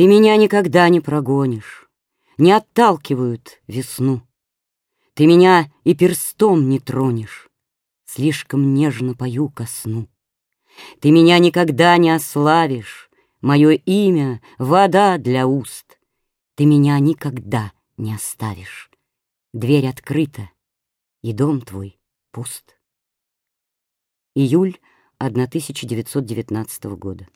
Ты меня никогда не прогонишь, Не отталкивают весну. Ты меня и перстом не тронешь, Слишком нежно пою ко сну. Ты меня никогда не ославишь, Мое имя — вода для уст. Ты меня никогда не оставишь. Дверь открыта, и дом твой пуст. Июль 1919 года.